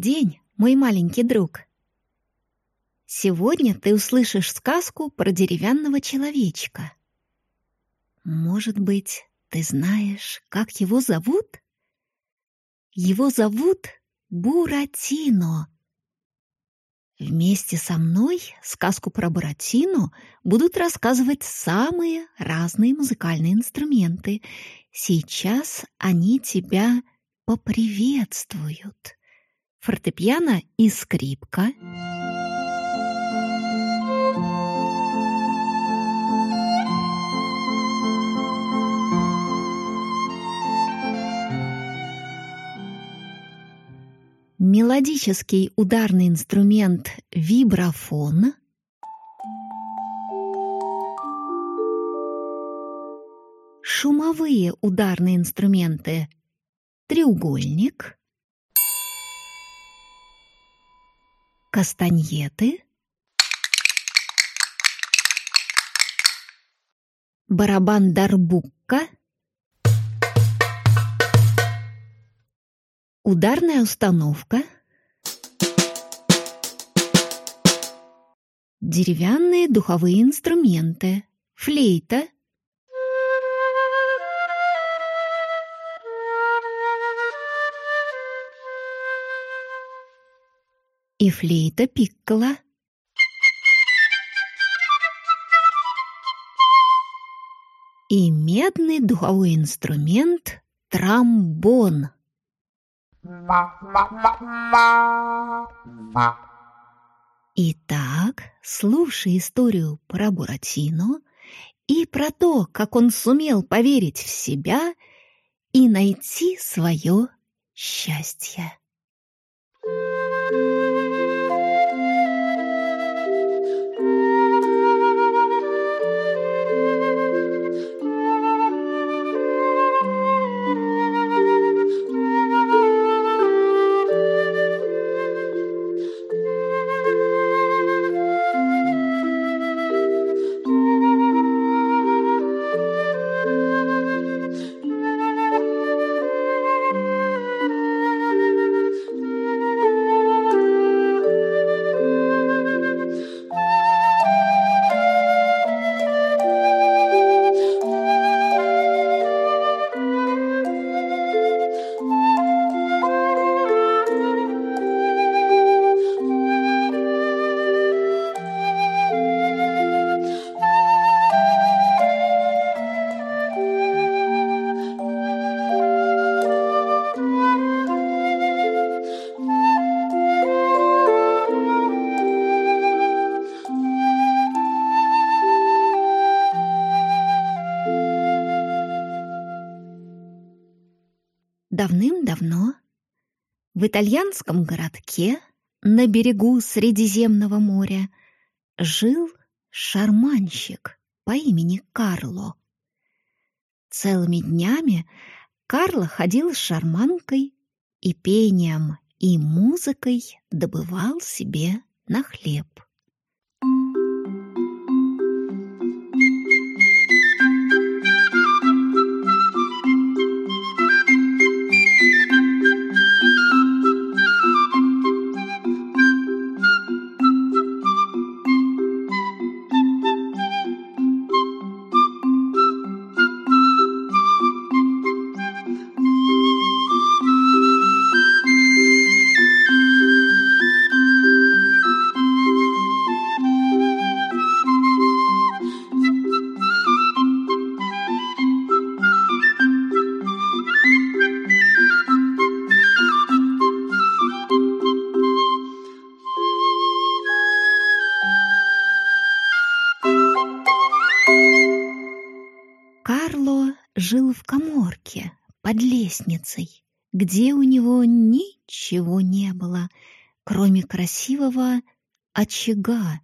День, мой маленький друг. Сегодня ты услышишь сказку про деревянного человечка. Может быть, ты знаешь, как его зовут? Его зовут Буратино. Вместе со мной сказку про Буратино будут рассказывать самые разные музыкальные инструменты. Сейчас они тебя поприветствуют. Фортепиано и скрипка — мелодический ударный инструмент вибрафон, шумовые ударные инструменты треугольник, кастаньеты, барабан дарбукка — Ударная установка. Деревянные духовые инструменты. Флейта. И флейта пиккола. И медный духовой инструмент тромбон. Итак, слушай историю про Буратино и про то, как он сумел поверить в себя и найти свое счастье. В итальянском городке на берегу Средиземного моря жил шарманщик по имени Карло. Целыми днями Карло ходил с шарманкой и пением, и музыкой добывал себе на хлеб. Где у него ничего не было, кроме красивого очага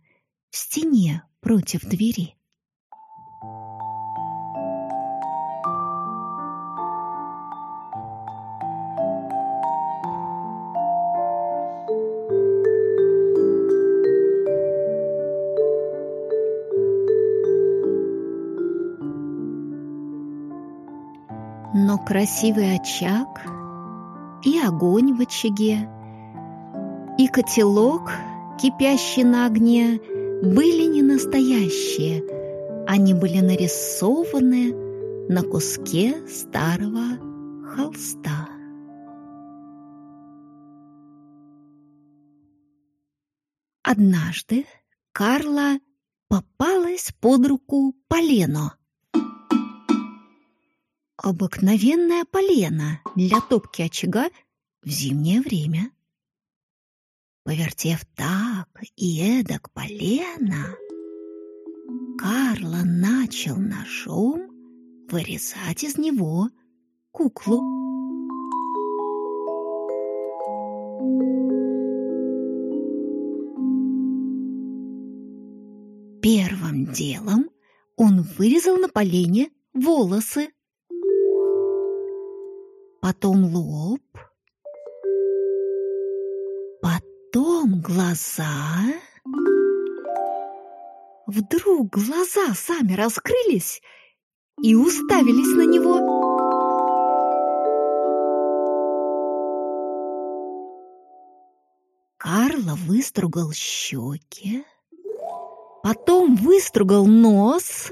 в стене против двери. Но красивый очаг и огонь в очаге и котелок, кипящий на огне, были не настоящие. Они были нарисованы на куске старого холста. Однажды Карла попалась под руку полено. Обыкновенное полено для топки очага в зимнее время. Повертев так и эдак полено, Карла начал ножом вырезать из него куклу. Первым делом он вырезал на полене волосы, потом лоб, потом глаза. Вдруг глаза сами раскрылись и уставились на него. Карло выстругал щеки, потом выстругал нос.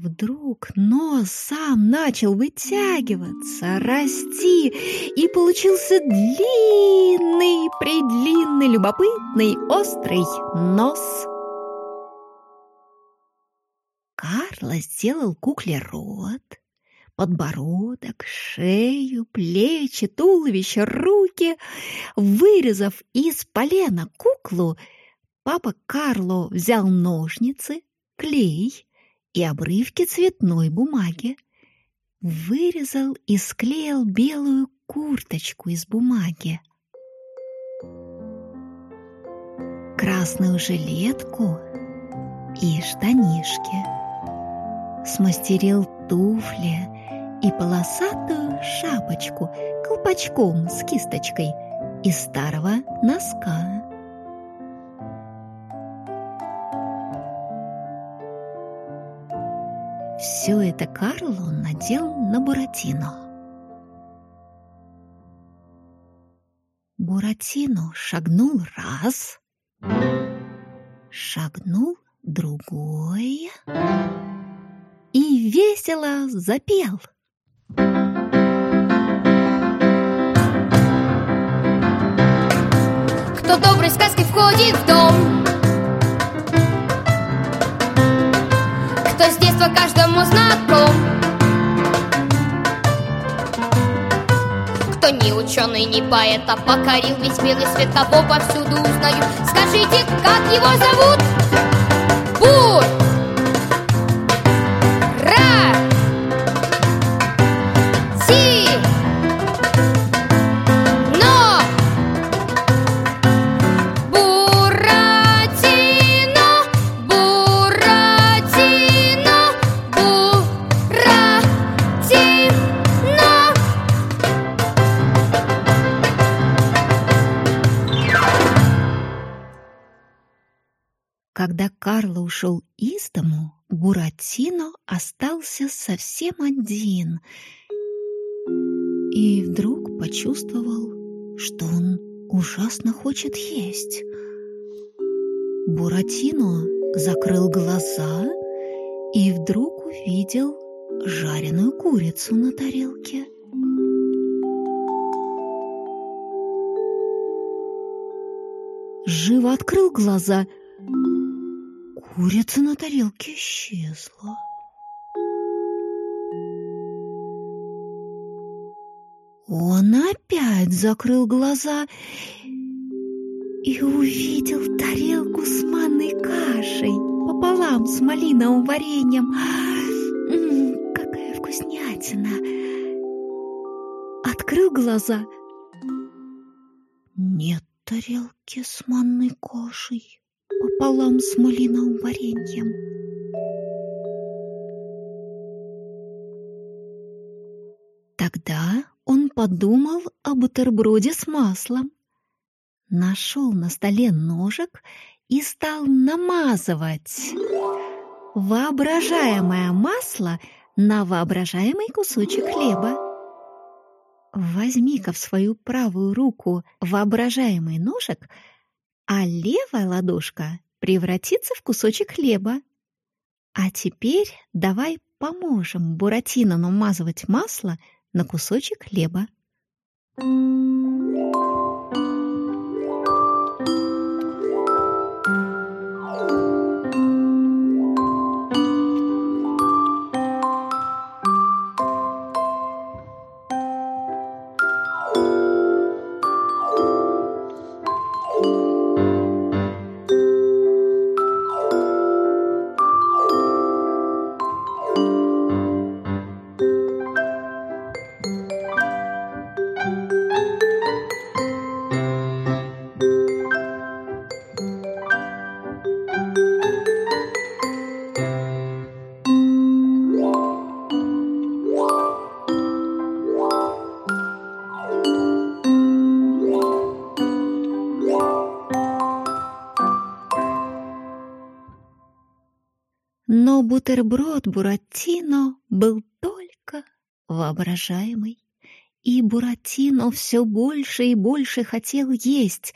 Вдруг нос сам начал вытягиваться, расти, и получился длинный, предлинный, любопытный, острый нос. Карло сделал кукле рот, подбородок, шею, плечи, туловище, руки. Вырезав из полена куклу, Папа Карло взял ножницы, клей и обрывки цветной бумаги, вырезал и склеил белую курточку из бумаги, красную жилетку и штанишки, смастерил туфли и полосатую шапочку колпачком с кисточкой из старого носка. Все это Карло надел на Буратино. Буратино шагнул раз, шагнул другой и весело запел. Кто доброй сказки входит в дом, ученый, ни поэт, а покорил весь белый свет, того повсюду узнают. Скажите, как его зовут? Ушел из дому, Буратино остался совсем один и вдруг почувствовал, что он ужасно хочет есть. Буратино закрыл глаза и вдруг увидел жареную курицу на тарелке. Живо открыл глаза. Курица на тарелке исчезла. Он опять закрыл глаза и увидел тарелку с манной кашей пополам с малиновым вареньем. М, какая вкуснятина! Открыл глаза. Нет тарелки с манной кашей пополам с малиновым вареньем. Тогда он подумал о бутерброде с маслом, нашел на столе ножик и стал намазывать воображаемое масло на воображаемый кусочек хлеба. Возьми-ка в свою правую руку воображаемый ножик, а левая ладошка превратится в кусочек хлеба. А теперь давай поможем Буратино намазывать масло на кусочек хлеба. Но бутерброд Буратино был только воображаемый. И Буратино все больше и больше хотел есть.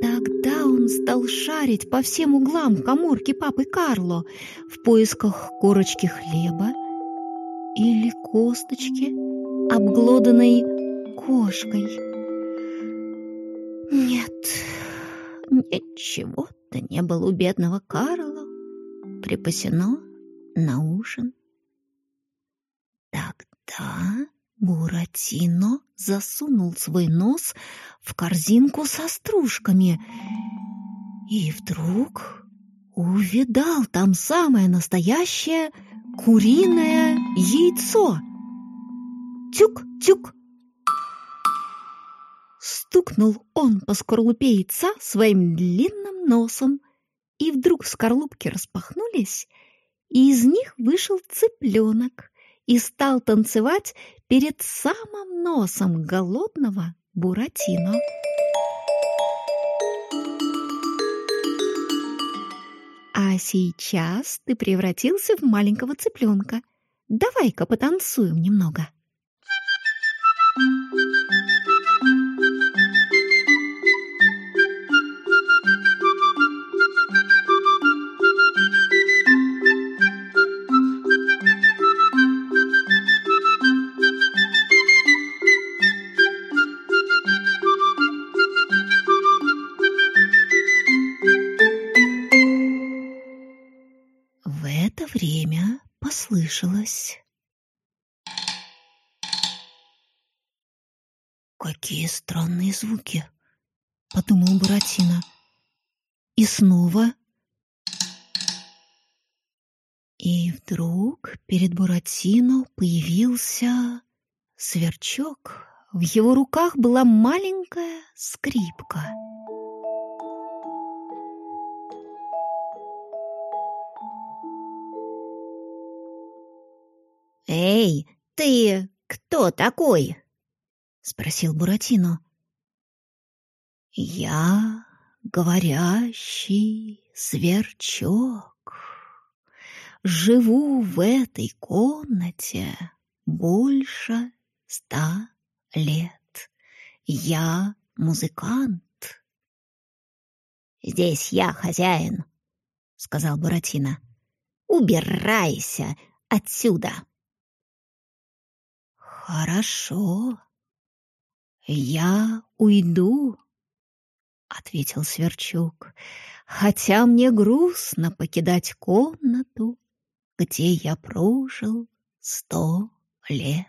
Тогда он стал шарить по всем углам коморки папы Карло в поисках корочки хлеба или косточки, обглоданной кошкой. Нет, ничего-то не было у бедного Карла припасено на ужин. Тогда Буратино засунул свой нос в корзинку со стружками и вдруг увидал там самое настоящее куриное яйцо. Тюк-тюк! Стукнул он по скорлупе яйца своим длинным носом и вдруг скорлупки распахнулись, и из них вышел цыпленок и стал танцевать перед самым носом голодного Буратино. А сейчас ты превратился в маленького цыпленка. Давай-ка потанцуем немного. это послышалось. «Какие странные звуки!» — подумал Буратино. И снова... И вдруг перед Буратино появился сверчок. В его руках была маленькая скрипка. «Эй, ты кто такой?» — спросил Буратино. «Я говорящий сверчок. Живу в этой комнате больше ста лет. Я музыкант». «Здесь я хозяин», — сказал Буратино. «Убирайся отсюда!» «Хорошо, я уйду», — ответил Сверчок, «хотя мне грустно покидать комнату, где я прожил сто лет».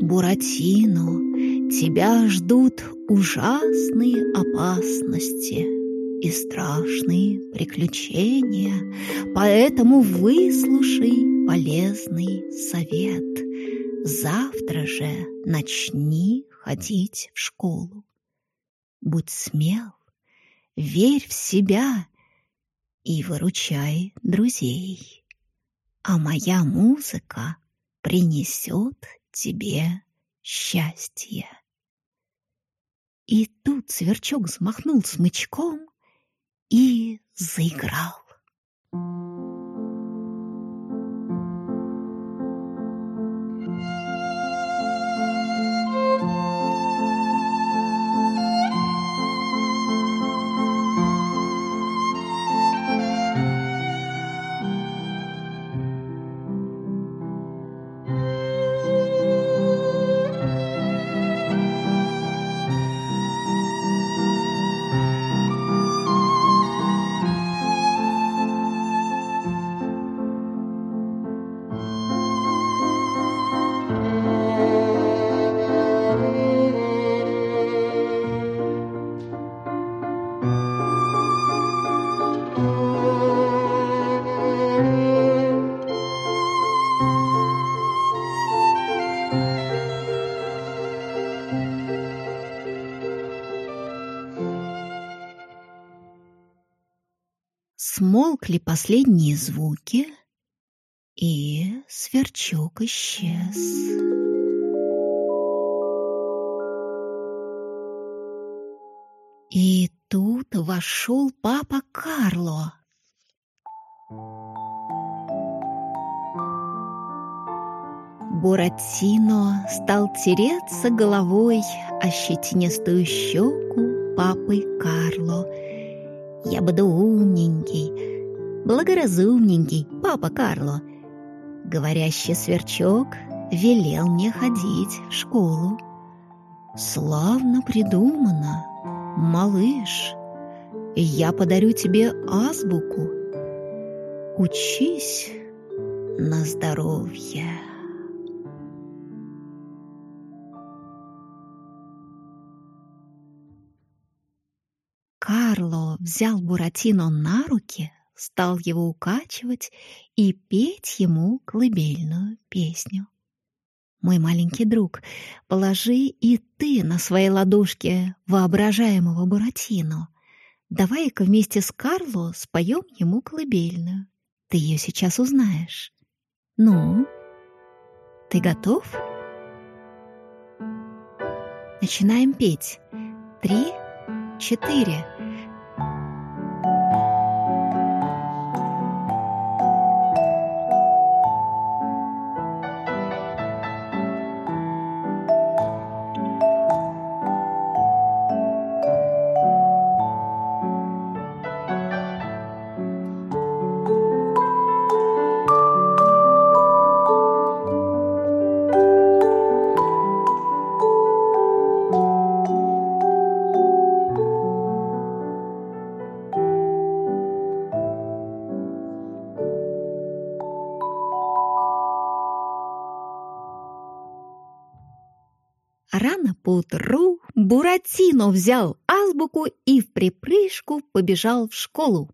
Буратино, тебя ждут ужасные опасности и страшные приключения, поэтому выслушай полезный совет. Завтра же начни ходить в школу. Будь смел, верь в себя и выручай друзей. А моя музыка принесет тебе счастье. И тут сверчок взмахнул смычком и заиграл. Замолкли последние звуки, и сверчок исчез. И тут вошел папа Карло. Буратино стал тереться головой о щетинистую щеку папы Карло. Я буду умненький, благоразумненький папа Карло. Говорящий сверчок велел мне ходить в школу. Славно придумано, малыш. Я подарю тебе азбуку. Учись на здоровье. Карло взял Буратино на руки, стал его укачивать и петь ему колыбельную песню. Мой маленький друг, положи и ты на своей ладошке воображаемого Буратино. Давай-ка вместе с Карло споем ему колыбельную. Ты ее сейчас узнаешь. Ну, ты готов? Начинаем петь. Три, четыре. Поутру Буратино взял азбуку и в припрыжку побежал в школу.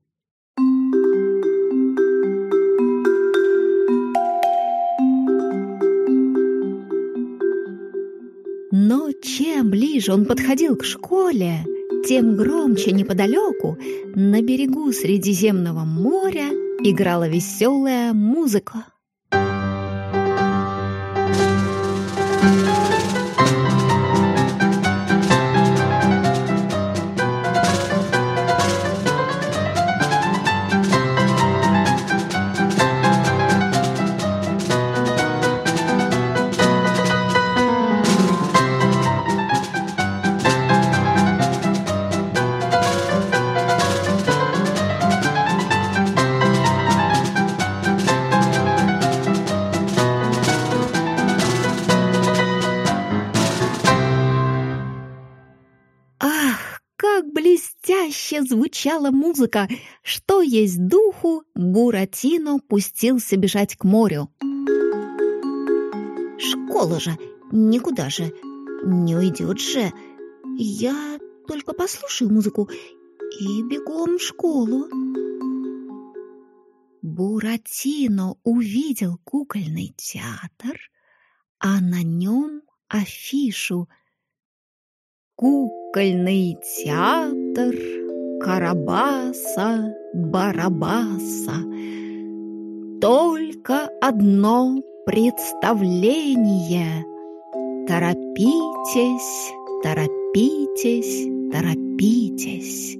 Но чем ближе он подходил к школе, тем громче неподалеку, на берегу Средиземного моря, играла веселая музыка. Звучала музыка! Что есть духу, Буратино пустился бежать к морю. Школа же, никуда же, не уйдет же. Я только послушаю музыку и бегом в школу. Буратино увидел кукольный театр, а на нем афишу «Кукольный театр Карабаса-Барабаса». Только одно представление. Торопитесь, торопитесь, торопитесь.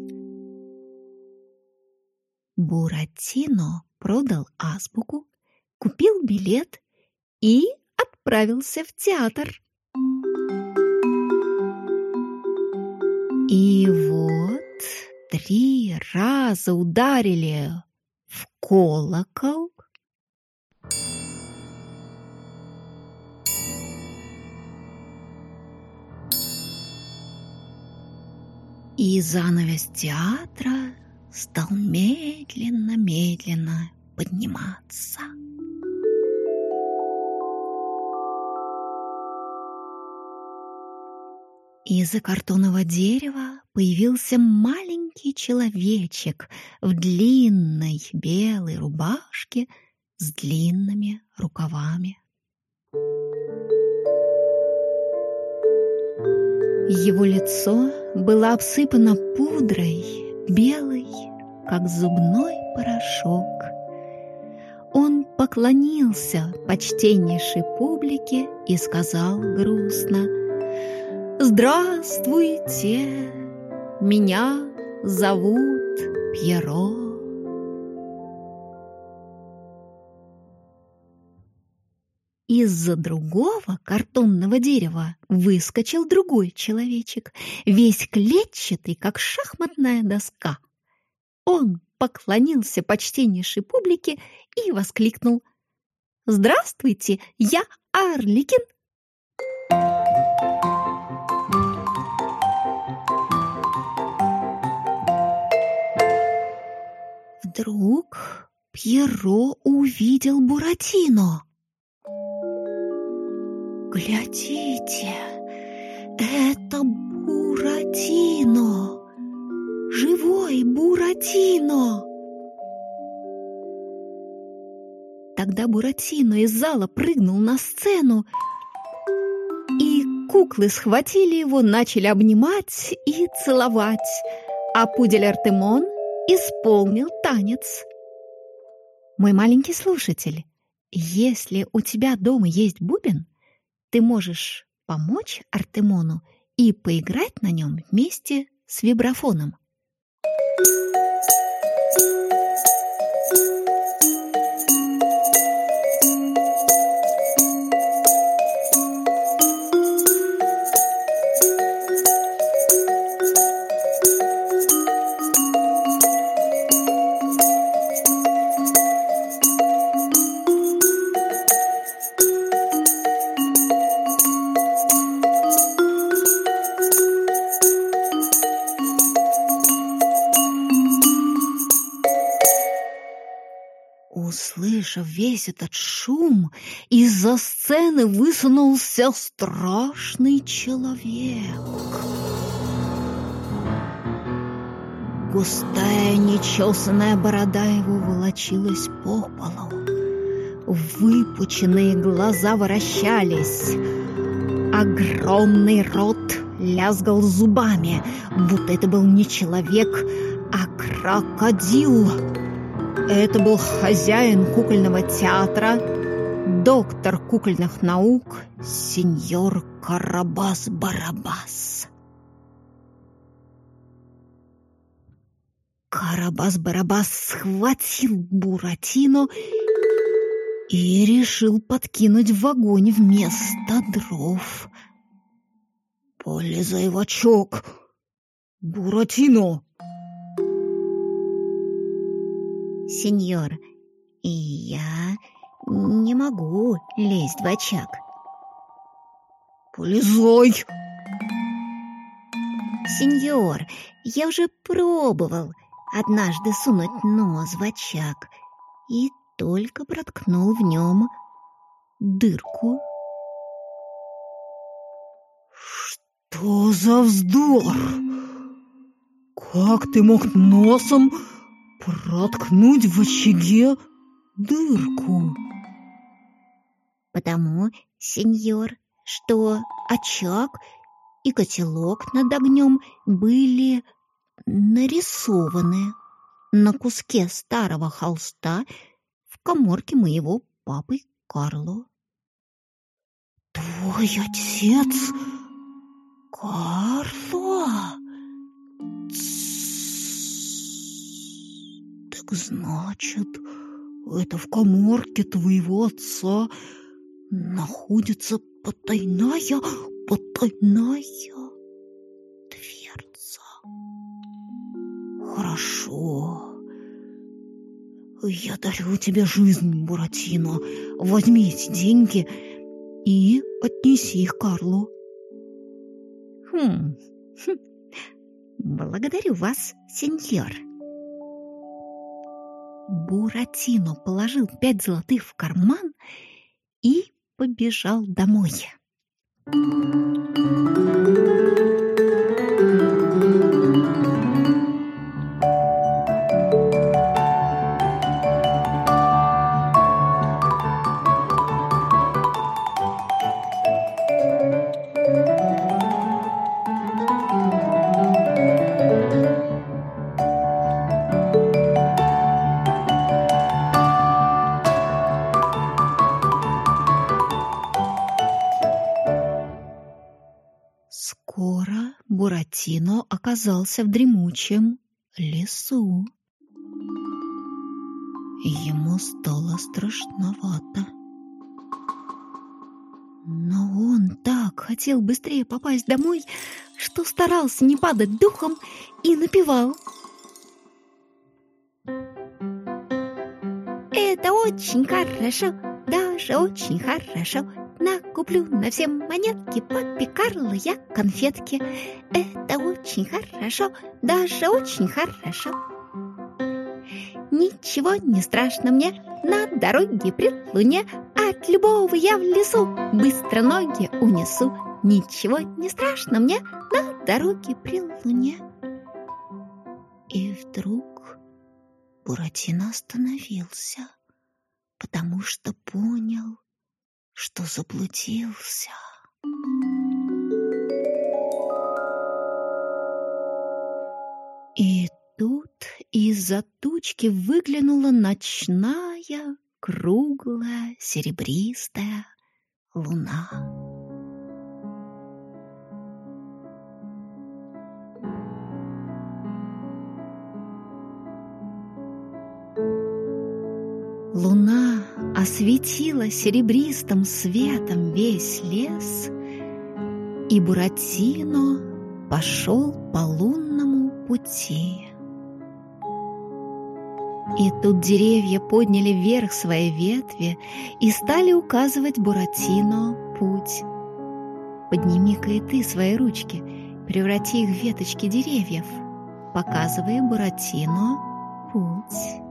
Буратино продал азбуку, купил билет и отправился в театр. И вот три раза ударили в колокол. И занавес театра стал медленно-медленно подниматься. Из-за картонного дерева появился маленький человечек в длинной белой рубашке с длинными рукавами. Его лицо было обсыпано пудрой, белой, как зубной порошок. Он поклонился почтеннейшей публике и сказал грустно «Здравствуйте, меня зовут Пьеро». Из-за другого картонного дерева выскочил другой человечек, весь клетчатый, как шахматная доска. Он поклонился почтеннейшей публике и воскликнул «Здравствуйте, я Арликин!» Вдруг Пьеро увидел Буратино. Глядите, это Буратино! Живой Буратино! Тогда Буратино из зала прыгнул на сцену, и куклы схватили его, начали обнимать и целовать, а пудель Артемон исполнил танец. Мой маленький слушатель, если у тебя дома есть бубен, ты можешь помочь Артемону и поиграть на нем вместе с вибрафоном. Весь этот шум, из-за сцены высунулся страшный человек. Густая нечесанная борода его волочилась по полу. Выпученные глаза вращались. Огромный рот лязгал зубами, будто это был не человек, а крокодил. Это был хозяин кукольного театра, доктор кукольных наук, сеньор Карабас-Барабас. Карабас-Барабас схватил Буратино и решил подкинуть в огонь вместо дров. «Полезай в очаг! Буратино!» Сеньор, и я не могу лезть в очаг. Полезай! Сеньор, я уже пробовал однажды сунуть нос в очаг и только проткнул в нем дырку. Что за вздор? Как ты мог носом проткнуть в очаге дырку. Потому, сеньор, что очаг и котелок над огнем были нарисованы на куске старого холста в коморке моего папы Карло. Твой отец Карло? Значит, это в коморке твоего отца находится потайная, потайная дверца. Хорошо. Я дарю тебе жизнь, Буратино. Возьми эти деньги и отнеси их Карлу. Хм. хм. Благодарю вас, сеньор. Буратино положил пять золотых в карман и побежал домой. Буратино оказался в дремучем лесу. Ему стало страшновато. Но он так хотел быстрее попасть домой, что старался не падать духом и напевал. Это очень хорошо, даже очень хорошо. Накуплю на все монетки, папе Карло я конфетки. Это очень хорошо, даже очень хорошо. Ничего не страшно мне на дороге при луне. От любого я в лесу быстро ноги унесу. Ничего не страшно мне на дороге при луне. И вдруг Буратино остановился, потому что понял, что заблудился. И тут из-за тучки выглянула ночная, круглая, серебристая луна. Осветила серебристым светом весь лес, и Буратино пошел по лунному пути. И тут деревья подняли вверх свои ветви и стали указывать Буратино путь. Подними-ка и ты свои ручки, преврати их в веточки деревьев, показывая Буратино путь.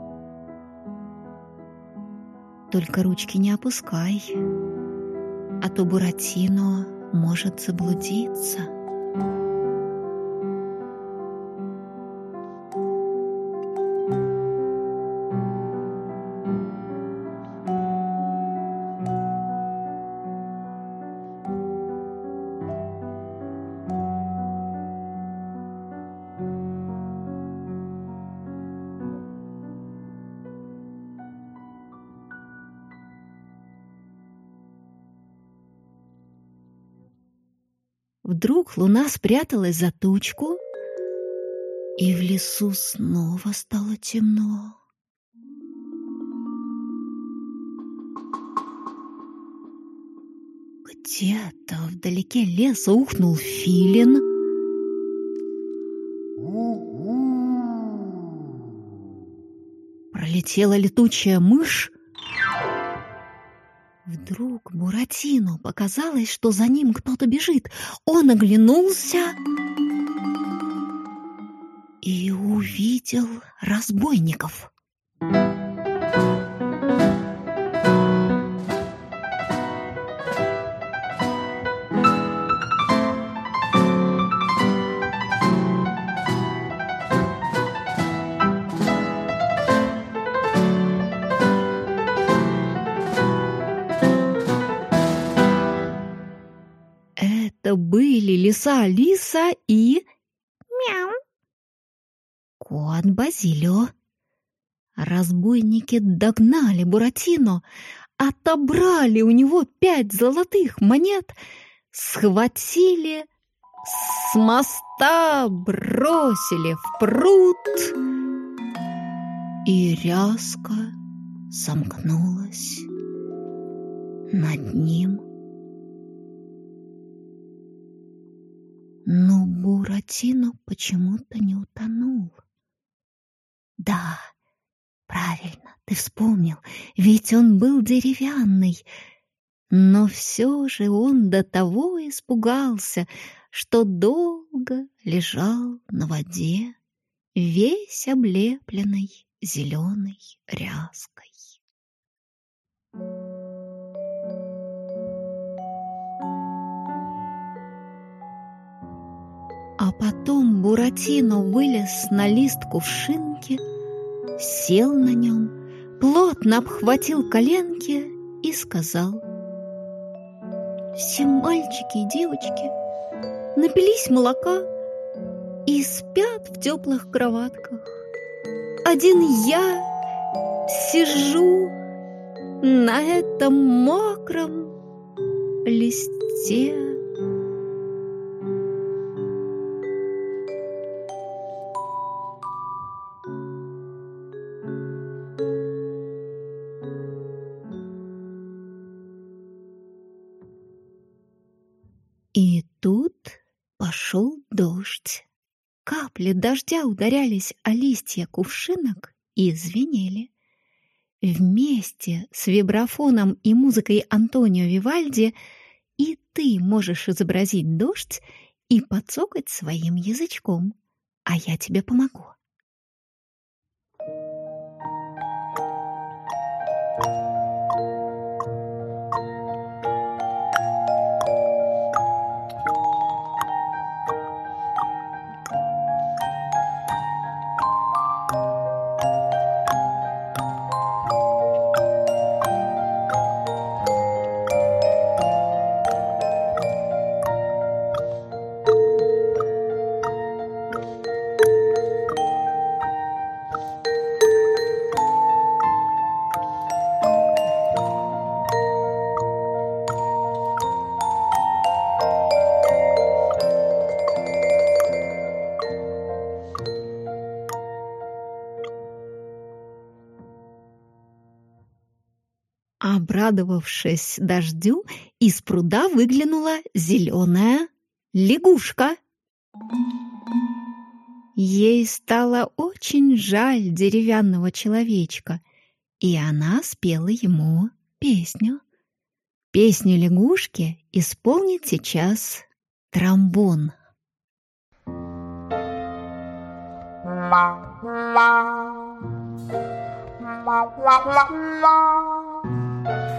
Только ручки не опускай, а то Буратино может заблудиться. Вдруг луна спряталась за тучку, и в лесу снова стало темно. Где-то вдалеке леса ухнул филин. Пролетела летучая мышь, Буратино показалось, что за ним кто-то бежит. Он оглянулся и увидел разбойников. Это лиса Лиса и... Мяу! Кот Базилио. Разбойники догнали Буратино, отобрали у него пять золотых монет, схватили, с моста бросили в пруд, и ряска сомкнулась над ним. Но Буратино почему-то не утонул. Да, правильно, ты вспомнил, ведь он был деревянный. Но все же он до того испугался, что долго лежал на воде, весь облепленный зеленой ряской. А потом Буратино вылез на лист кувшинки, сел на нем, плотно обхватил коленки и сказал «Все мальчики и девочки напились молока и спят в теплых кроватках. Один я сижу на этом мокром листе Капли дождя ударялись о листья кувшинок и звенели. Вместе с вибрафоном и музыкой Антонио Вивальди и ты можешь изобразить дождь и подцокать своим язычком, а я тебе помогу. Обрадовавшись дождю, из пруда выглянула зеленая лягушка. Ей стало очень жаль деревянного человечка, и она спела ему песню. Песню лягушки исполнит сейчас тромбон. La la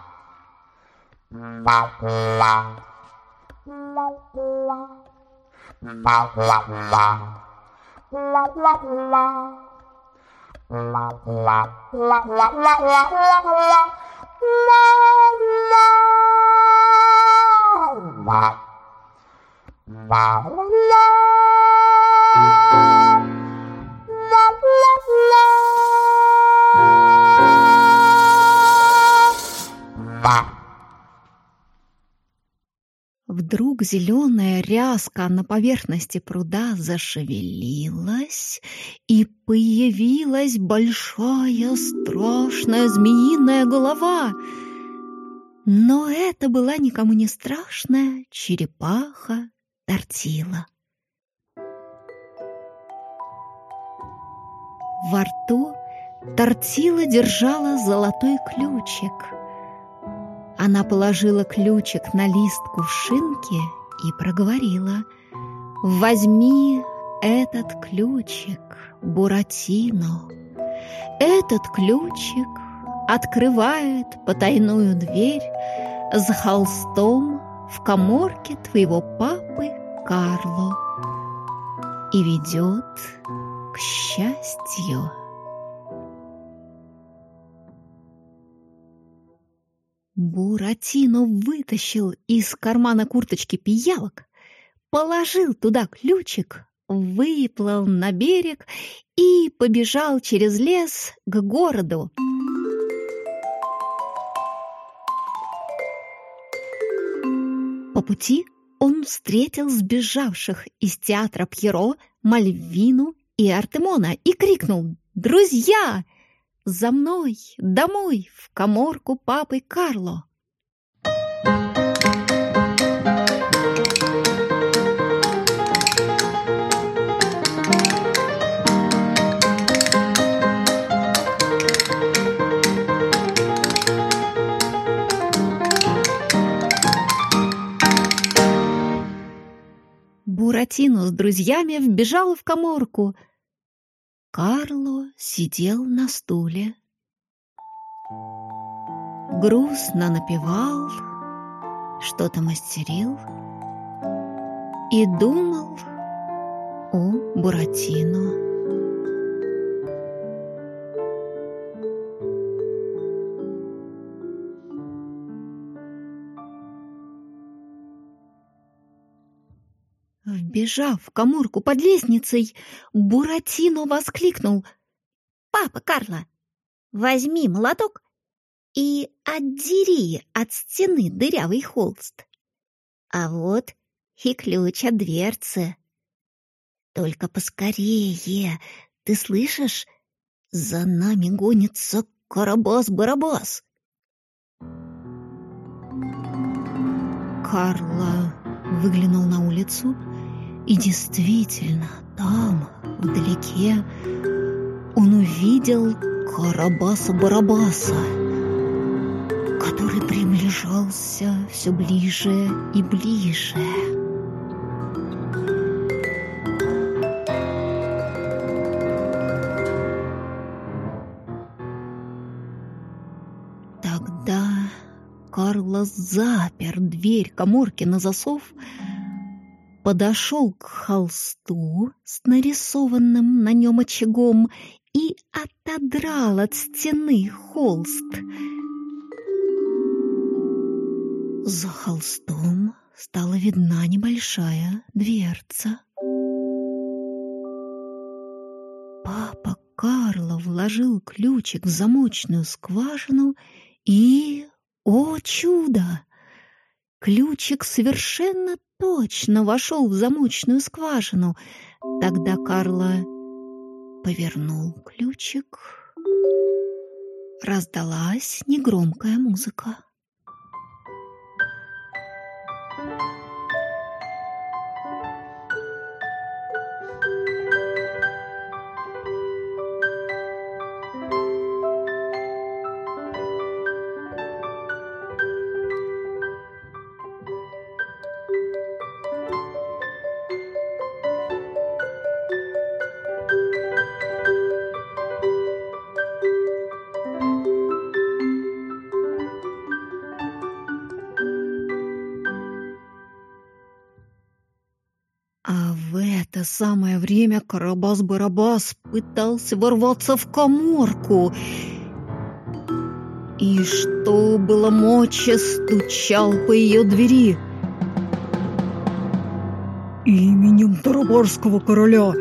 Mọc lòng. Mọc lòng Mọc lòng lòng Lọc lọc lọc Lọc lọc lọc lọc lọc lọc lọc lọc Lọc lọc Lọc lọc Вдруг зеленая ряска на поверхности пруда зашевелилась, и появилась большая страшная змеиная голова. Но это была никому не страшная черепаха Тортила. Во рту Тортила держала золотой ключик — она положила ключик на лист кувшинки и проговорила. «Возьми этот ключик, Буратино. Этот ключик открывает потайную дверь за холстом в коморке твоего папы Карло и ведет к счастью». Буратино вытащил из кармана курточки пиявок, положил туда ключик, выплыл на берег и побежал через лес к городу. пути он встретил сбежавших из театра Пьеро, Мальвину и Артемона и крикнул «Друзья! За мной! Домой! В коморку папы Карло!» Буратино с друзьями вбежал в коморку. Карло сидел на стуле. Грустно напевал, что-то мастерил и думал о Буратино. Вбежав в коморку под лестницей, Буратино воскликнул. «Папа Карло, возьми молоток и отдери от стены дырявый холст. А вот и ключ от дверцы. Только поскорее, ты слышишь? За нами гонится Карабас-Барабас!» Карла выглянул на улицу и действительно, там, вдалеке, он увидел Карабаса-Барабаса, который приближался все ближе и ближе. Тогда Карлос запер дверь коморки на засов подошел к холсту с нарисованным на нем очагом и отодрал от стены холст. За холстом стала видна небольшая дверца. Папа Карло вложил ключик в замочную скважину и, о чудо, ключик совершенно точно вошел в замочную скважину. Тогда Карла повернул ключик. Раздалась негромкая музыка. Самое время Карабас-Барабас пытался ворваться в коморку и, что было мочи, стучал по ее двери. «Именем Тарабарского короля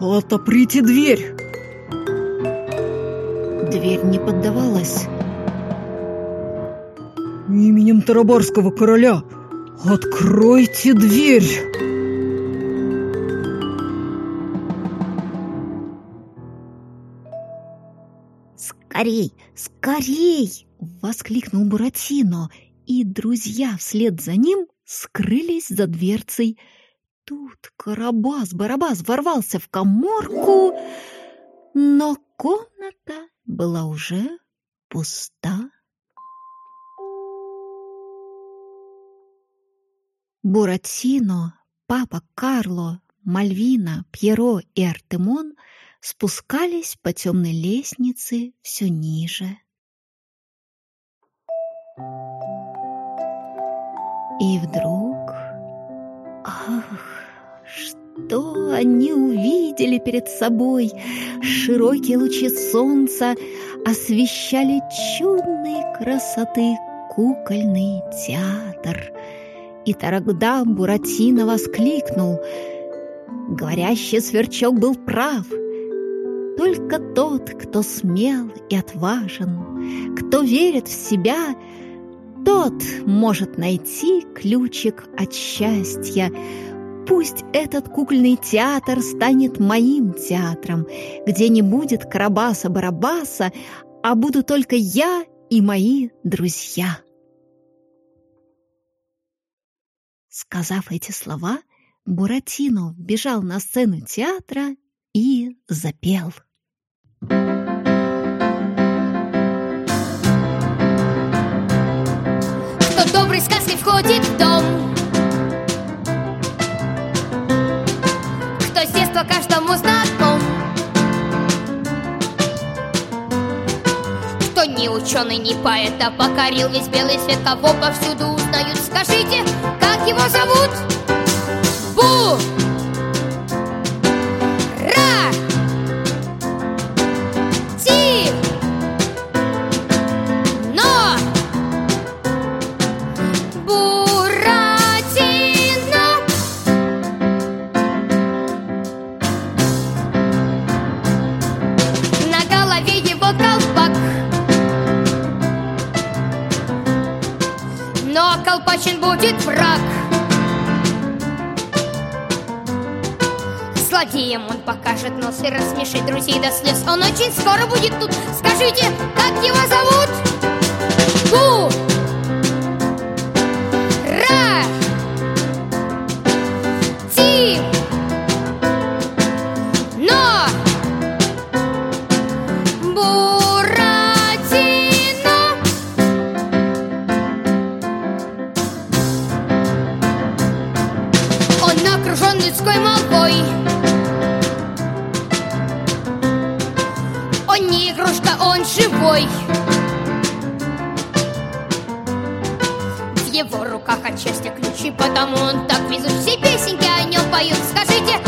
отоприте дверь!» Дверь не поддавалась. «Именем Тарабарского короля откройте дверь!» Скорей!» — воскликнул Буратино, и друзья вслед за ним скрылись за дверцей. Тут Карабас-Барабас ворвался в коморку, но комната была уже пуста. Буратино, папа Карло, Мальвина, Пьеро и Артемон — спускались по темной лестнице все ниже. И вдруг... Ах, что они увидели перед собой! Широкие лучи солнца освещали чудной красоты кукольный театр. И тогда Буратино воскликнул. Говорящий сверчок был прав — только тот, кто смел и отважен, кто верит в себя, тот может найти ключик от счастья. Пусть этот кукольный театр станет моим театром, где не будет Карабаса-Барабаса, а буду только я и мои друзья. Сказав эти слова, Буратино бежал на сцену театра и запел. Кто доброй сказкой входит в дом. Кто с детства каждому знаком. Кто ни ученый, ни поэт, а покорил весь белый свет Кого повсюду узнают, скажите, как его зовут? Злодеем он покажет нос и рассмешит друзей до слез Он очень скоро будет тут Скажите, как его зовут? Бу! Игрушка, он живой. В его руках от счастья ключи Потому он так везут Все песенки о нем поют. Скажите,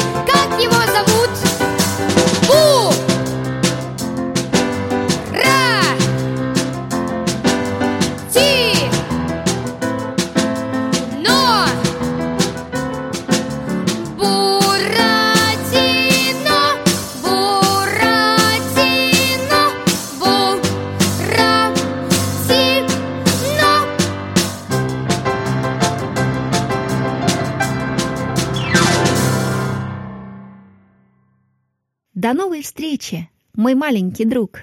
встречи, мой маленький друг!